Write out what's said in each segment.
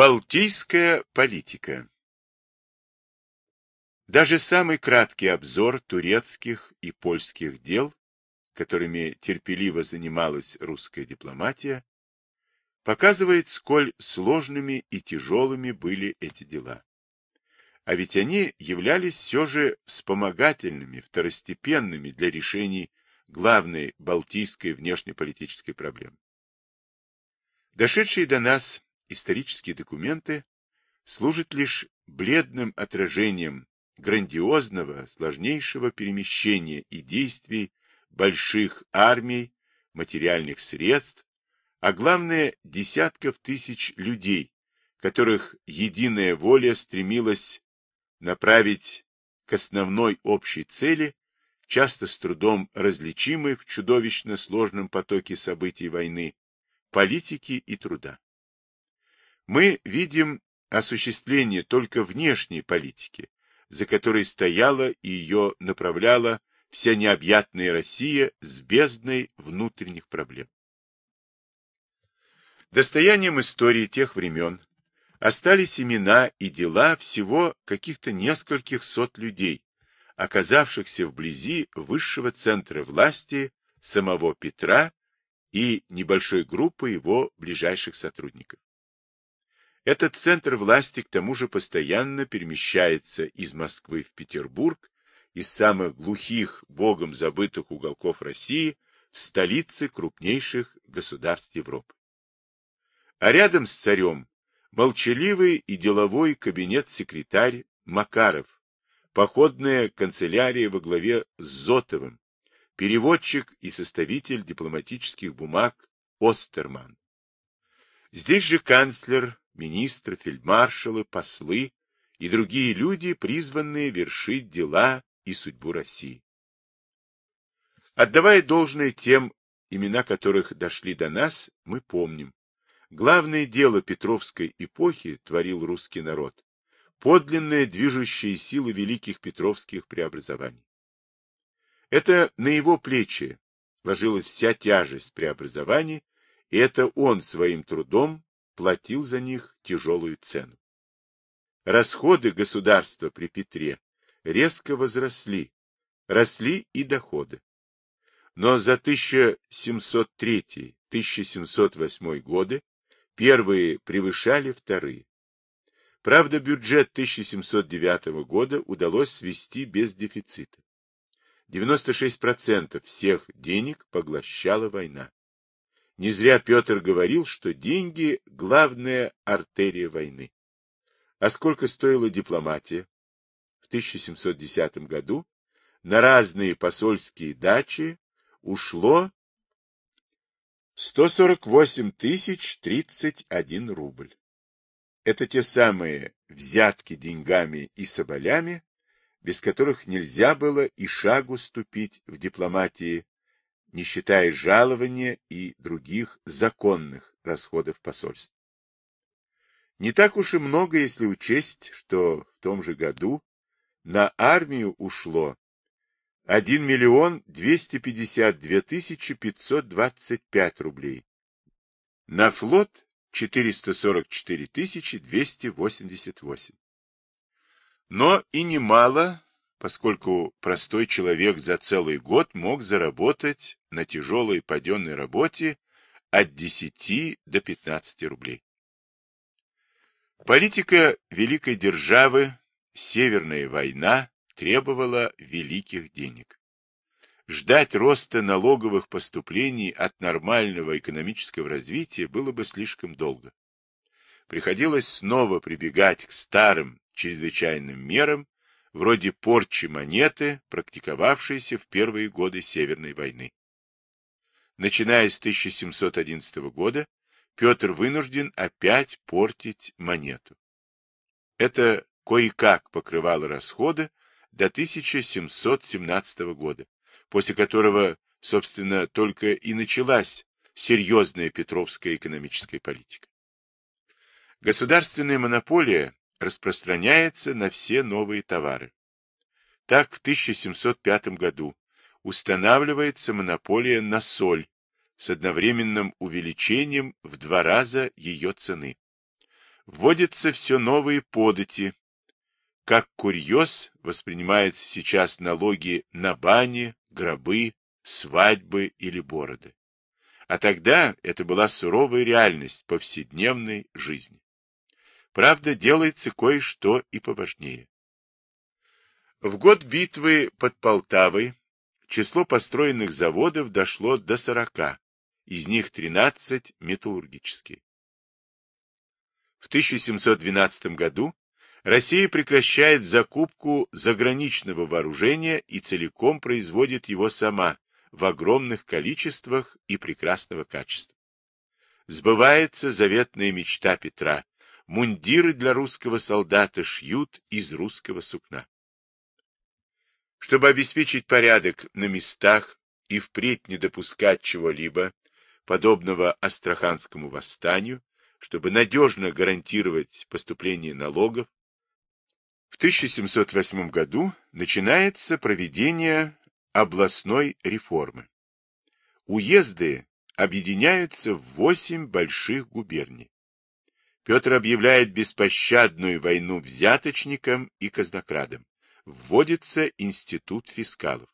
Балтийская политика Даже самый краткий обзор турецких и польских дел, которыми терпеливо занималась русская дипломатия, показывает, сколь сложными и тяжелыми были эти дела. А ведь они являлись все же вспомогательными, второстепенными для решений главной балтийской внешнеполитической проблемы. Дошедшие до нас исторические документы служат лишь бледным отражением грандиозного, сложнейшего перемещения и действий больших армий, материальных средств, а главное десятков тысяч людей, которых единая воля стремилась направить к основной общей цели, часто с трудом различимой в чудовищно сложном потоке событий войны, политики и труда. Мы видим осуществление только внешней политики, за которой стояла и ее направляла вся необъятная Россия с бездной внутренних проблем. Достоянием истории тех времен остались имена и дела всего каких-то нескольких сот людей, оказавшихся вблизи высшего центра власти самого Петра и небольшой группы его ближайших сотрудников. Этот центр власти к тому же постоянно перемещается из Москвы в Петербург, из самых глухих, богом забытых уголков России в столицы крупнейших государств Европы. А рядом с царем молчаливый и деловой кабинет-секретарь Макаров, походная канцелярия во главе с Зотовым, переводчик и составитель дипломатических бумаг Остерман. Здесь же канцлер министры, фельдмаршалы, послы и другие люди, призванные вершить дела и судьбу России. Отдавая должное тем, имена которых дошли до нас, мы помним. Главное дело Петровской эпохи творил русский народ. Подлинная движущая сила великих петровских преобразований. Это на его плечи ложилась вся тяжесть преобразований, и это он своим трудом платил за них тяжелую цену. Расходы государства при Петре резко возросли, росли и доходы. Но за 1703-1708 годы первые превышали вторые. Правда, бюджет 1709 года удалось свести без дефицита. 96% всех денег поглощала война. Не зря Петр говорил, что деньги – главная артерия войны. А сколько стоила дипломатия? В 1710 году на разные посольские дачи ушло 148 тысяч 31 рубль. Это те самые взятки деньгами и соболями, без которых нельзя было и шагу ступить в дипломатии не считая жалования и других законных расходов посольств. Не так уж и много, если учесть, что в том же году на армию ушло 1 миллион 252 тысячи 525 рублей, на флот 444 тысячи 288. Но и немало поскольку простой человек за целый год мог заработать на тяжелой паденной работе от 10 до 15 рублей. Политика великой державы, Северная война, требовала великих денег. Ждать роста налоговых поступлений от нормального экономического развития было бы слишком долго. Приходилось снова прибегать к старым чрезвычайным мерам, вроде порчи монеты, практиковавшейся в первые годы Северной войны. Начиная с 1711 года, Петр вынужден опять портить монету. Это кое-как покрывало расходы до 1717 года, после которого, собственно, только и началась серьезная петровская экономическая политика. Государственная монополия распространяется на все новые товары. Так в 1705 году устанавливается монополия на соль с одновременным увеличением в два раза ее цены. вводятся все новые подати. Как курьез воспринимаются сейчас налоги на бани, гробы, свадьбы или бороды. А тогда это была суровая реальность повседневной жизни. Правда, делается кое-что и поважнее. В год битвы под Полтавой число построенных заводов дошло до 40, из них 13 металлургические. В 1712 году Россия прекращает закупку заграничного вооружения и целиком производит его сама в огромных количествах и прекрасного качества. Сбывается заветная мечта Петра. Мундиры для русского солдата шьют из русского сукна. Чтобы обеспечить порядок на местах и впредь не допускать чего-либо, подобного Астраханскому восстанию, чтобы надежно гарантировать поступление налогов, в 1708 году начинается проведение областной реформы. Уезды объединяются в восемь больших губерний. Петр объявляет беспощадную войну взяточникам и казнокрадам. Вводится институт фискалов.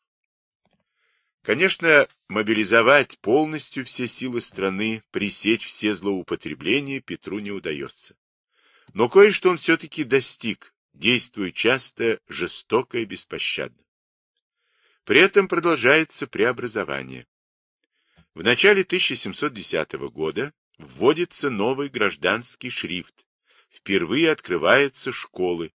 Конечно, мобилизовать полностью все силы страны, пресечь все злоупотребления Петру не удается. Но кое-что он все-таки достиг, действуя часто жестоко и беспощадно. При этом продолжается преобразование. В начале 1710 года вводится новый гражданский шрифт. Впервые открываются школы.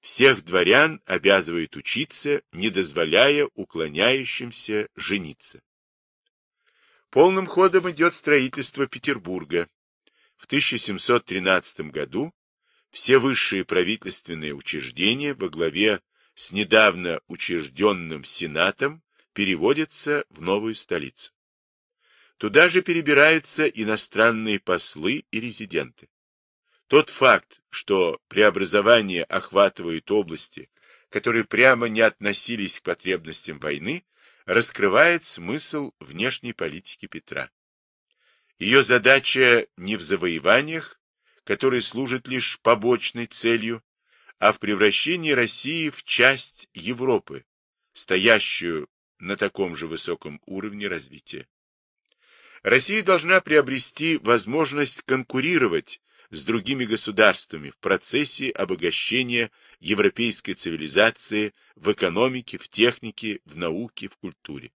Всех дворян обязывают учиться, не дозволяя уклоняющимся жениться. Полным ходом идет строительство Петербурга. В 1713 году все высшие правительственные учреждения во главе с недавно учрежденным Сенатом переводятся в новую столицу. Туда же перебираются иностранные послы и резиденты. Тот факт, что преобразование охватывает области, которые прямо не относились к потребностям войны, раскрывает смысл внешней политики Петра. Ее задача не в завоеваниях, которые служат лишь побочной целью, а в превращении России в часть Европы, стоящую на таком же высоком уровне развития. Россия должна приобрести возможность конкурировать с другими государствами в процессе обогащения европейской цивилизации в экономике, в технике, в науке, в культуре.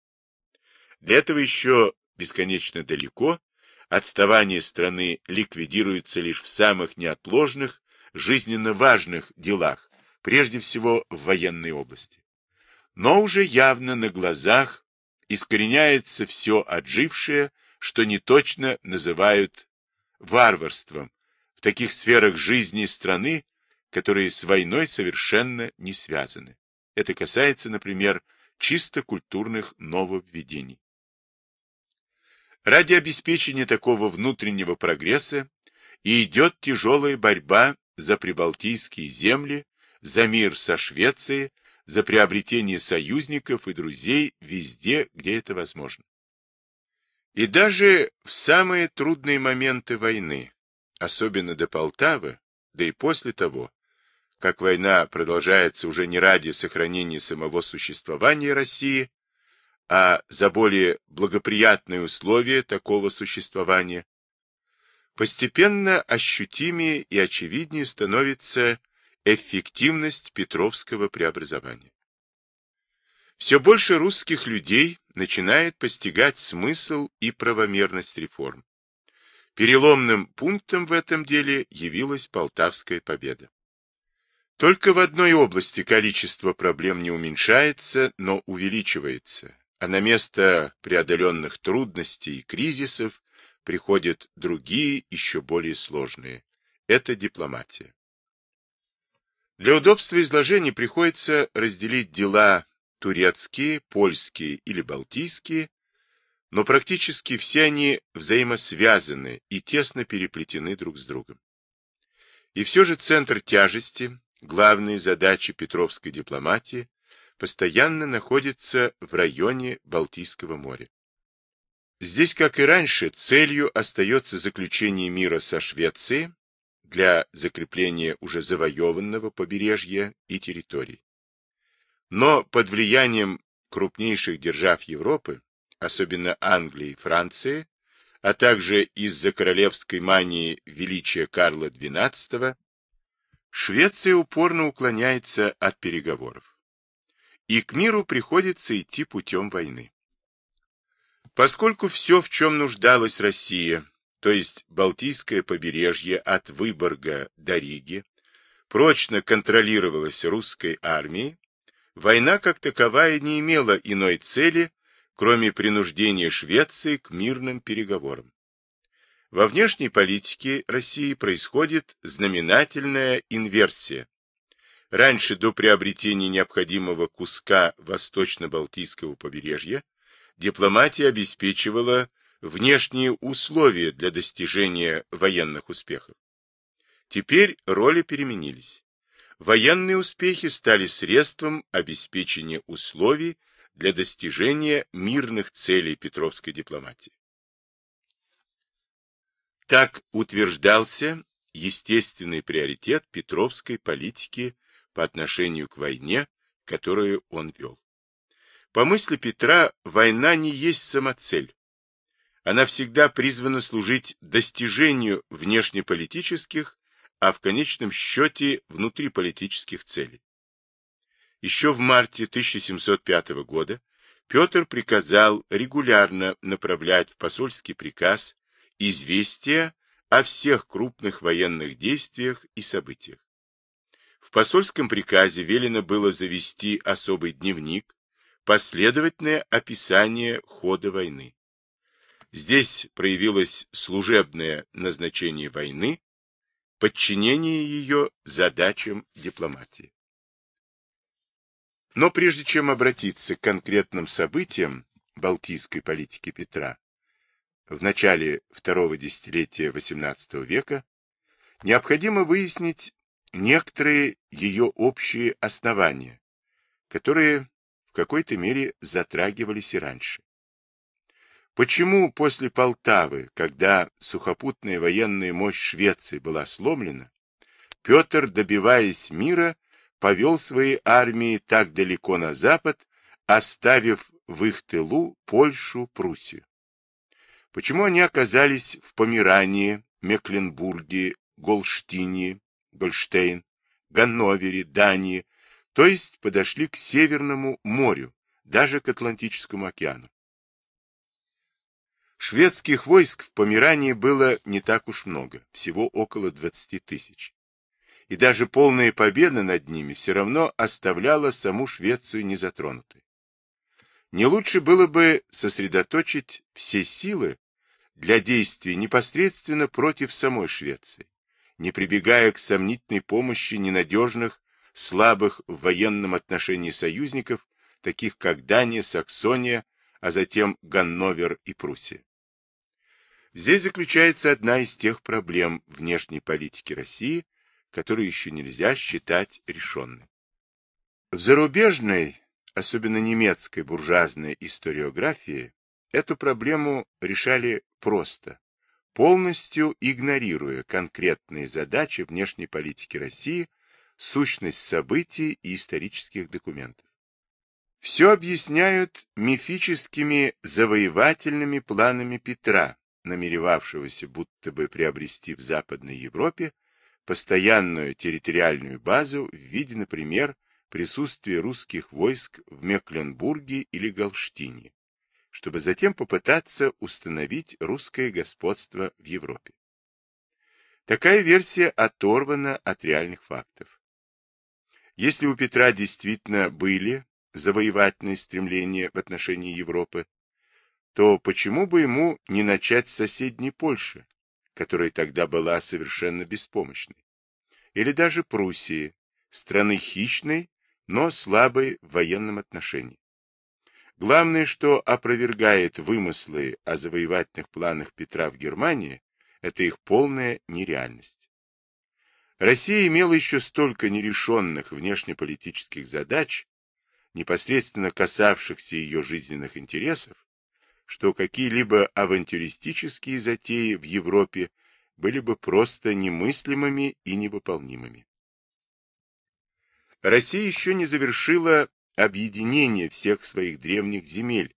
Для этого еще бесконечно далеко, отставание страны ликвидируется лишь в самых неотложных, жизненно важных делах, прежде всего в военной области. Но уже явно на глазах искореняется все отжившее, что неточно называют варварством в таких сферах жизни страны, которые с войной совершенно не связаны. Это касается, например, чисто культурных нововведений. Ради обеспечения такого внутреннего прогресса и идет тяжелая борьба за прибалтийские земли, за мир со Швецией, за приобретение союзников и друзей везде, где это возможно. И даже в самые трудные моменты войны, особенно до Полтавы, да и после того, как война продолжается уже не ради сохранения самого существования России, а за более благоприятные условия такого существования, постепенно ощутимее и очевиднее становится эффективность Петровского преобразования. Все больше русских людей начинает постигать смысл и правомерность реформ. Переломным пунктом в этом деле явилась Полтавская победа. Только в одной области количество проблем не уменьшается, но увеличивается, а на место преодоленных трудностей и кризисов приходят другие, еще более сложные. Это дипломатия. Для удобства изложения приходится разделить дела турецкие, польские или балтийские, но практически все они взаимосвязаны и тесно переплетены друг с другом. И все же центр тяжести, главные задачи петровской дипломатии, постоянно находится в районе Балтийского моря. Здесь, как и раньше, целью остается заключение мира со Швецией, для закрепления уже завоеванного побережья и территорий. Но под влиянием крупнейших держав Европы, особенно Англии и Франции, а также из-за королевской мании величия Карла XII, Швеция упорно уклоняется от переговоров. И к миру приходится идти путем войны. Поскольку все, в чем нуждалась Россия, то есть Балтийское побережье от Выборга до Риги, прочно контролировалось русской армией, война как таковая не имела иной цели, кроме принуждения Швеции к мирным переговорам. Во внешней политике России происходит знаменательная инверсия. Раньше, до приобретения необходимого куска восточно-балтийского побережья, дипломатия обеспечивала внешние условия для достижения военных успехов. Теперь роли переменились. Военные успехи стали средством обеспечения условий для достижения мирных целей петровской дипломатии. Так утверждался естественный приоритет петровской политики по отношению к войне, которую он вел. По мысли Петра, война не есть самоцель. Она всегда призвана служить достижению внешнеполитических, а в конечном счете внутриполитических целей. Еще в марте 1705 года Петр приказал регулярно направлять в посольский приказ известия о всех крупных военных действиях и событиях. В посольском приказе велено было завести особый дневник, последовательное описание хода войны. Здесь проявилось служебное назначение войны, подчинение ее задачам дипломатии. Но прежде чем обратиться к конкретным событиям балтийской политики Петра в начале второго десятилетия XVIII века, необходимо выяснить некоторые ее общие основания, которые в какой-то мере затрагивались и раньше. Почему после Полтавы, когда сухопутная военная мощь Швеции была сломлена, Петр, добиваясь мира, повел свои армии так далеко на запад, оставив в их тылу Польшу, Пруссию? Почему они оказались в Померании, Мекленбурге, Голштине, Гольштейн, Ганновере, Дании, то есть подошли к Северному морю, даже к Атлантическому океану. Шведских войск в Померании было не так уж много, всего около 20 тысяч. И даже полная победа над ними все равно оставляла саму Швецию незатронутой. Не лучше было бы сосредоточить все силы для действий непосредственно против самой Швеции, не прибегая к сомнительной помощи ненадежных слабых в военном отношении союзников, таких как Дания, Саксония, а затем Ганновер и Пруссия. Здесь заключается одна из тех проблем внешней политики России, которую еще нельзя считать решенной. В зарубежной, особенно немецкой буржуазной историографии, эту проблему решали просто, полностью игнорируя конкретные задачи внешней политики России – сущность событий и исторических документов. Все объясняют мифическими завоевательными планами Петра, намеревавшегося будто бы приобрести в Западной Европе постоянную территориальную базу в виде, например, присутствия русских войск в Мекленбурге или Галштине, чтобы затем попытаться установить русское господство в Европе. Такая версия оторвана от реальных фактов. Если у Петра действительно были завоевательные стремления в отношении Европы, то почему бы ему не начать с соседней Польши, которая тогда была совершенно беспомощной, или даже Пруссии, страны хищной, но слабой в военном отношении. Главное, что опровергает вымыслы о завоевательных планах Петра в Германии, это их полная нереальность. Россия имела еще столько нерешенных внешнеполитических задач, непосредственно касавшихся ее жизненных интересов, что какие-либо авантюристические затеи в Европе были бы просто немыслимыми и невыполнимыми. Россия еще не завершила объединение всех своих древних земель.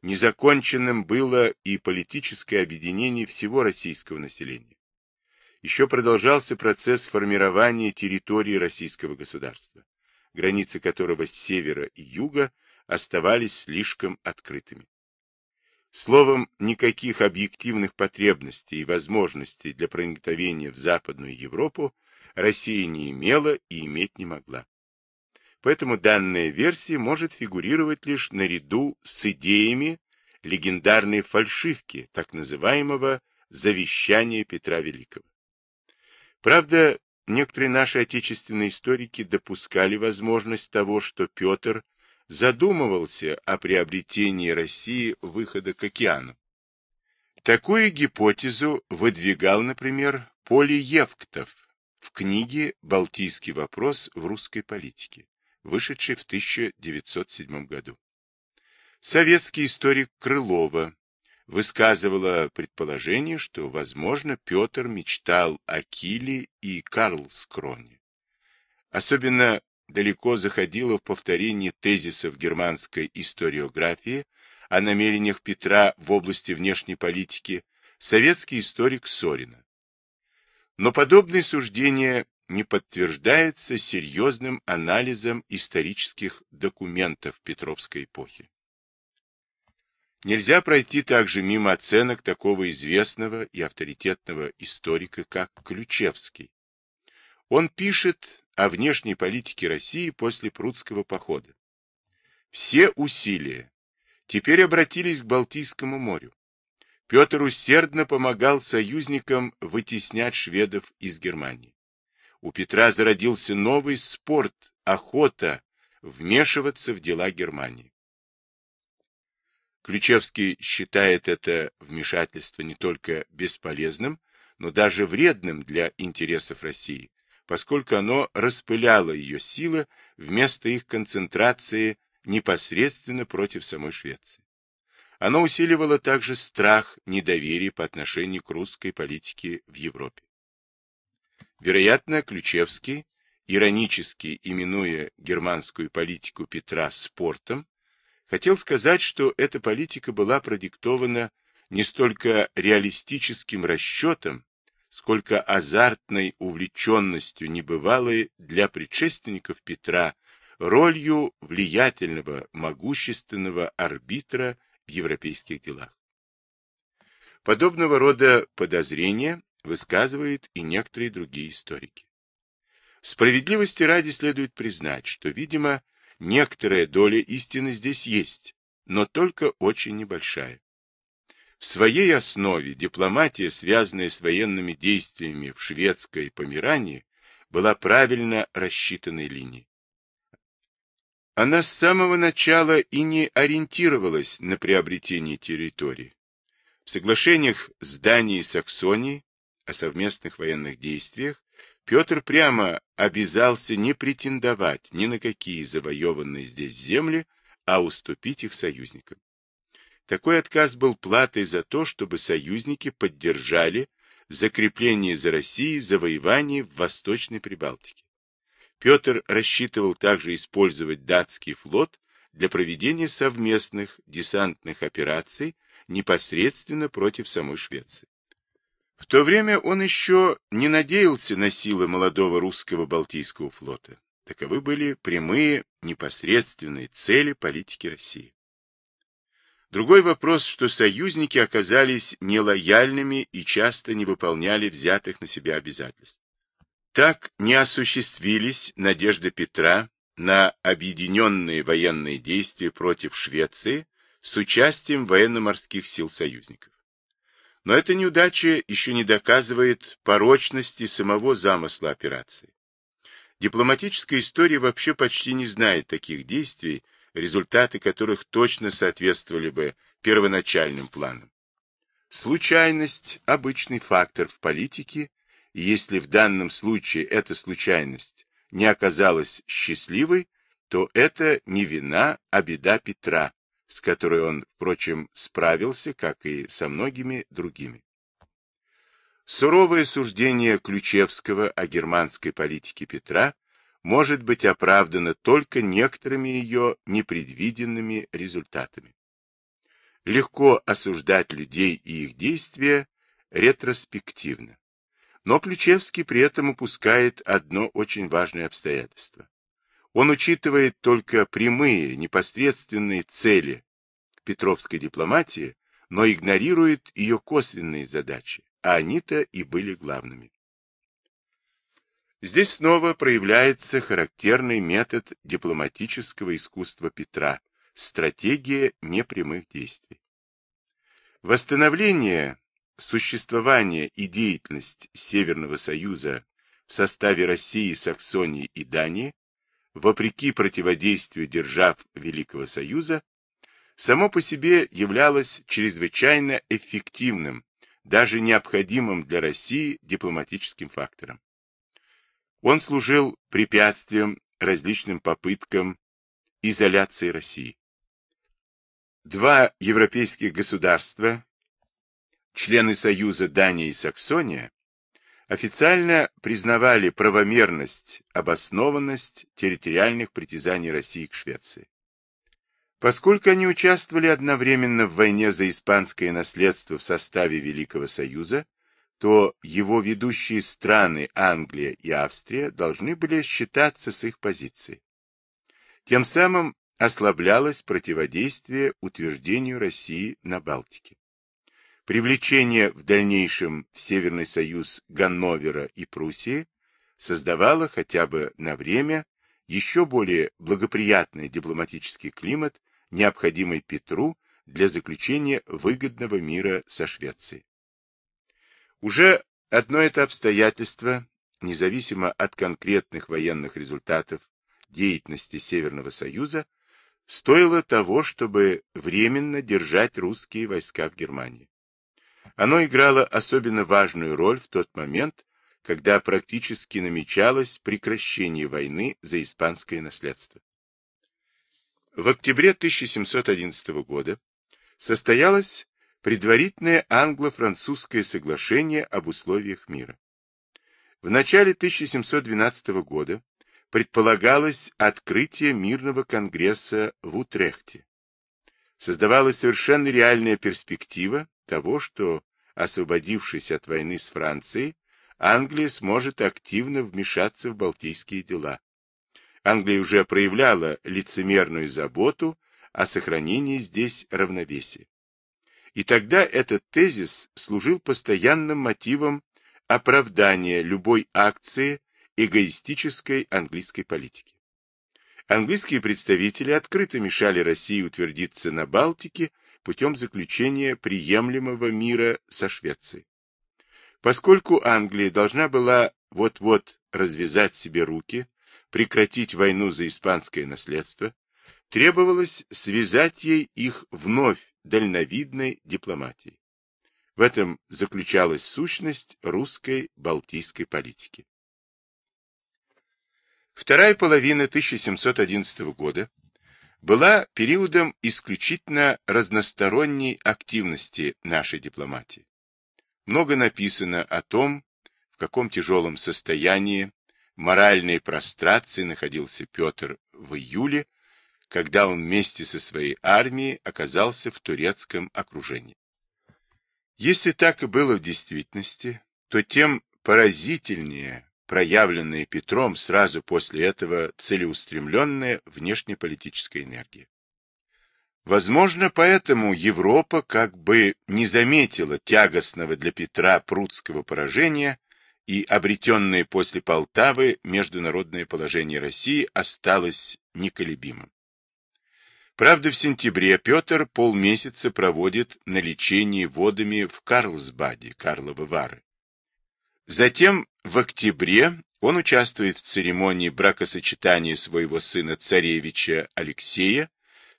Незаконченным было и политическое объединение всего российского населения. Еще продолжался процесс формирования территории российского государства, границы которого с севера и юга оставались слишком открытыми. Словом, никаких объективных потребностей и возможностей для проникновения в Западную Европу Россия не имела и иметь не могла. Поэтому данная версия может фигурировать лишь наряду с идеями легендарной фальшивки, так называемого «завещания Петра Великого». Правда, некоторые наши отечественные историки допускали возможность того, что Петр задумывался о приобретении России выхода к океану. Такую гипотезу выдвигал, например, Полиевктов в книге «Балтийский вопрос в русской политике», вышедшей в 1907 году. Советский историк Крылова высказывала предположение, что, возможно, Петр мечтал о Киле и Карлскроне. Особенно далеко заходила в повторении тезисов германской историографии о намерениях Петра в области внешней политики советский историк Сорина. Но подобные суждения не подтверждаются серьезным анализом исторических документов Петровской эпохи. Нельзя пройти также мимо оценок такого известного и авторитетного историка, как Ключевский. Он пишет о внешней политике России после Прудского похода. Все усилия теперь обратились к Балтийскому морю. Петр усердно помогал союзникам вытеснять шведов из Германии. У Петра зародился новый спорт, охота вмешиваться в дела Германии. Ключевский считает это вмешательство не только бесполезным, но даже вредным для интересов России, поскольку оно распыляло ее силы вместо их концентрации непосредственно против самой Швеции. Оно усиливало также страх, недоверие по отношению к русской политике в Европе. Вероятно, Ключевский, иронически именуя германскую политику Петра спортом, Хотел сказать, что эта политика была продиктована не столько реалистическим расчетом, сколько азартной увлеченностью небывалой для предшественников Петра ролью влиятельного, могущественного арбитра в европейских делах. Подобного рода подозрения высказывают и некоторые другие историки. Справедливости ради следует признать, что, видимо, Некоторая доля истины здесь есть, но только очень небольшая. В своей основе дипломатия, связанная с военными действиями в шведской Померании, была правильно рассчитанной линией. Она с самого начала и не ориентировалась на приобретение территории. В соглашениях с Данией и Саксонией о совместных военных действиях Петр прямо обязался не претендовать ни на какие завоеванные здесь земли, а уступить их союзникам. Такой отказ был платой за то, чтобы союзники поддержали закрепление за Россией завоеваний в Восточной Прибалтике. Петр рассчитывал также использовать датский флот для проведения совместных десантных операций непосредственно против самой Швеции. В то время он еще не надеялся на силы молодого русского Балтийского флота. Таковы были прямые, непосредственные цели политики России. Другой вопрос, что союзники оказались нелояльными и часто не выполняли взятых на себя обязательств. Так не осуществились надежды Петра на объединенные военные действия против Швеции с участием военно-морских сил союзников. Но эта неудача еще не доказывает порочности самого замысла операции. Дипломатическая история вообще почти не знает таких действий, результаты которых точно соответствовали бы первоначальным планам. Случайность – обычный фактор в политике, и если в данном случае эта случайность не оказалась счастливой, то это не вина, а беда Петра, с которой он, впрочем, справился, как и со многими другими. Суровое суждение Ключевского о германской политике Петра может быть оправдано только некоторыми ее непредвиденными результатами. Легко осуждать людей и их действия ретроспективно. Но Ключевский при этом упускает одно очень важное обстоятельство. Он учитывает только прямые, непосредственные цели петровской дипломатии, но игнорирует ее косвенные задачи, а они-то и были главными. Здесь снова проявляется характерный метод дипломатического искусства Петра – стратегия непрямых действий. Восстановление существования и деятельность Северного Союза в составе России, Саксонии и Дании, вопреки противодействию держав Великого Союза, само по себе являлось чрезвычайно эффективным, даже необходимым для России дипломатическим фактором. Он служил препятствием различным попыткам изоляции России. Два европейских государства, члены Союза Дания и Саксония, официально признавали правомерность, обоснованность территориальных притязаний России к Швеции. Поскольку они участвовали одновременно в войне за испанское наследство в составе Великого Союза, то его ведущие страны Англия и Австрия должны были считаться с их позицией. Тем самым ослаблялось противодействие утверждению России на Балтике. Привлечение в дальнейшем в Северный Союз Ганновера и Пруссии создавало хотя бы на время еще более благоприятный дипломатический климат необходимый Петру для заключения выгодного мира со Швецией. Уже одно это обстоятельство, независимо от конкретных военных результатов деятельности Северного Союза, стоило того, чтобы временно держать русские войска в Германии. Оно играло особенно важную роль в тот момент, когда практически намечалось прекращение войны за испанское наследство. В октябре 1711 года состоялось предварительное англо-французское соглашение об условиях мира. В начале 1712 года предполагалось открытие мирного конгресса в Утрехте. Создавалась совершенно реальная перспектива того, что, освободившись от войны с Францией, Англия сможет активно вмешаться в балтийские дела. Англия уже проявляла лицемерную заботу о сохранении здесь равновесия. И тогда этот тезис служил постоянным мотивом оправдания любой акции эгоистической английской политики. Английские представители открыто мешали России утвердиться на Балтике путем заключения приемлемого мира со Швецией. Поскольку Англия должна была вот-вот развязать себе руки, прекратить войну за испанское наследство, требовалось связать ей их вновь дальновидной дипломатией. В этом заключалась сущность русской балтийской политики. Вторая половина 1711 года была периодом исключительно разносторонней активности нашей дипломатии. Много написано о том, в каком тяжелом состоянии моральной прострации находился Петр в июле, когда он вместе со своей армией оказался в турецком окружении. Если так и было в действительности, то тем поразительнее проявленная Петром сразу после этого целеустремленная внешнеполитическая энергия. Возможно, поэтому Европа как бы не заметила тягостного для Петра прудского поражения и обретенное после Полтавы международное положение России осталось неколебимым. Правда, в сентябре Петр полмесяца проводит на лечении водами в Карлсбаде, Карловы Вары. Затем в октябре он участвует в церемонии бракосочетания своего сына царевича Алексея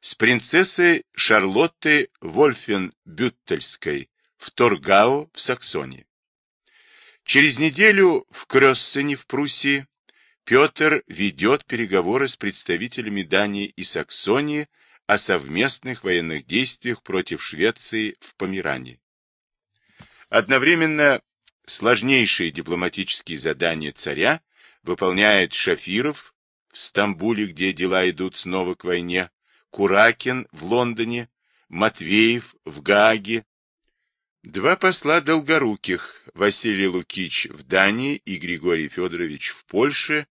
с принцессой Шарлоттой Вольфен-Бюттельской в Торгау в Саксонии. Через неделю в Крёссене в Пруссии Петр ведет переговоры с представителями Дании и Саксонии о совместных военных действиях против Швеции в Померании. Одновременно сложнейшие дипломатические задания царя выполняет Шафиров в Стамбуле, где дела идут снова к войне, Куракин в Лондоне, Матвеев в Гааге. Два посла Долгоруких, Василий Лукич в Дании и Григорий Федорович в Польше,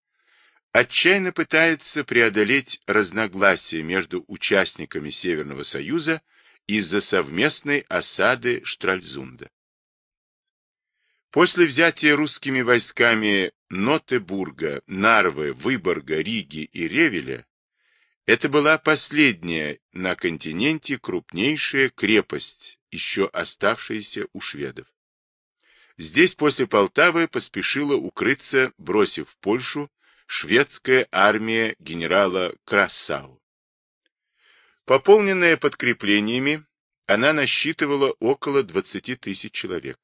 отчаянно пытаются преодолеть разногласия между участниками Северного Союза из-за совместной осады Штральзунда. После взятия русскими войсками Нотебурга, Нарвы, Выборга, Риги и Ревеля это была последняя на континенте крупнейшая крепость, еще оставшаяся у шведов. Здесь после Полтавы поспешила укрыться, бросив Польшу, шведская армия генерала Красау. Пополненная подкреплениями, она насчитывала около 20 тысяч человек.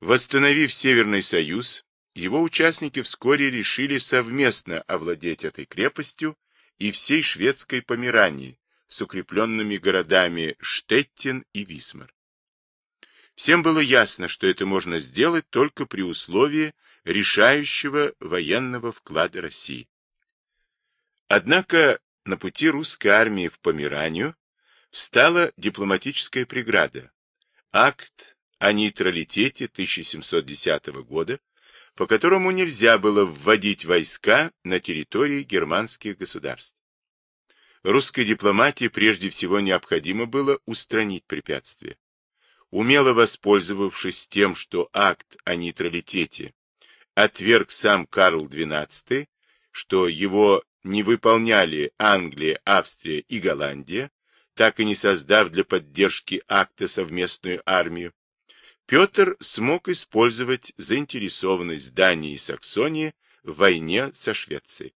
Восстановив Северный Союз, его участники вскоре решили совместно овладеть этой крепостью и всей шведской Померании с укрепленными городами Штеттин и Висмар. Всем было ясно, что это можно сделать только при условии решающего военного вклада России. Однако на пути русской армии в Померанию встала дипломатическая преграда. Акт о нейтралитете 1710 года, по которому нельзя было вводить войска на территории германских государств. Русской дипломатии прежде всего необходимо было устранить препятствия. Умело воспользовавшись тем, что акт о нейтралитете отверг сам Карл XII, что его не выполняли Англия, Австрия и Голландия, так и не создав для поддержки акта совместную армию, Петр смог использовать заинтересованность Дании и Саксонии в войне со Швецией.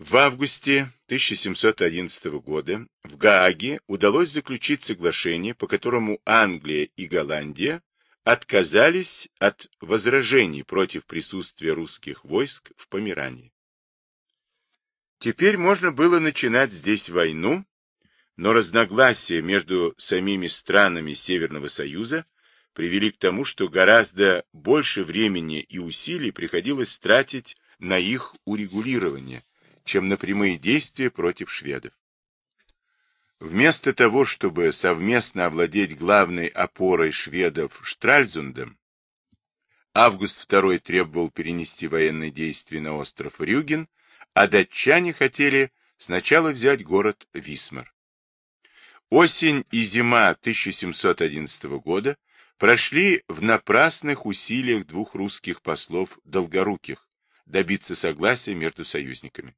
В августе 1711 года в Гааге удалось заключить соглашение, по которому Англия и Голландия отказались от возражений против присутствия русских войск в Померании. Теперь можно было начинать здесь войну, но разногласия между самими странами Северного Союза привели к тому, что гораздо больше времени и усилий приходилось тратить на их урегулирование, чем на прямые действия против шведов. Вместо того, чтобы совместно овладеть главной опорой шведов Штральзундом, Август II требовал перенести военные действия на остров Рюген, а датчане хотели сначала взять город Висмар. Осень и зима 1711 года прошли в напрасных усилиях двух русских послов Долгоруких добиться согласия между союзниками.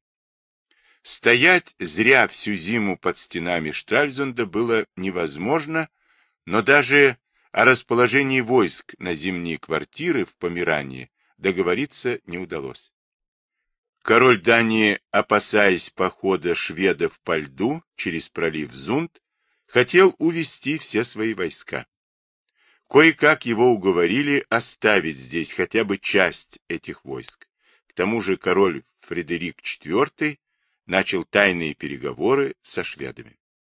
Стоять зря всю зиму под стенами Штральзунда было невозможно, но даже о расположении войск на зимние квартиры в Померании договориться не удалось. Король Дании, опасаясь похода шведов по льду через пролив Зунд, хотел увести все свои войска. Кое-как его уговорили оставить здесь хотя бы часть этих войск. К тому же король Фредерик IV начал тайные переговоры со шведами.